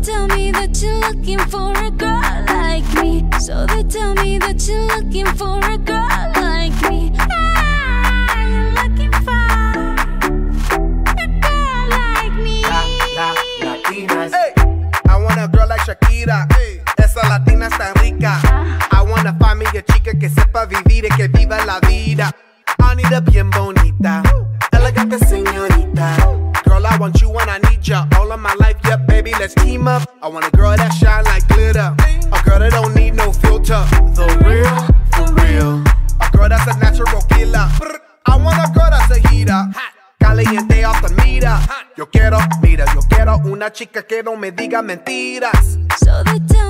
they tell me that you're looking for a girl like me. So they tell me that you're looking for a girl like me. Ah, you're looking for a girl like me. La, la, latinas. Hey, I want a girl like Shakira. Hey, esa latina está rica. I wanna find me a chica que sepa vivir y que viva la vida. Anita bien bonita, elegante señorita. Want you and I need ya all of my life. Yeah, baby, let's team up. I want a girl that shine like glitter, a girl that don't need no filter. The real, for real. A girl that's a natural killer. I want a girl that's a heater. Caliente off the mira. Yo quiero, mira, yo quiero una chica que no me diga mentiras. So they tell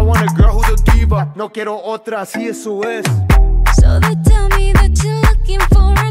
I want a girl who's a diva. No quiero otra, así eso es. So they tell me that you're looking for a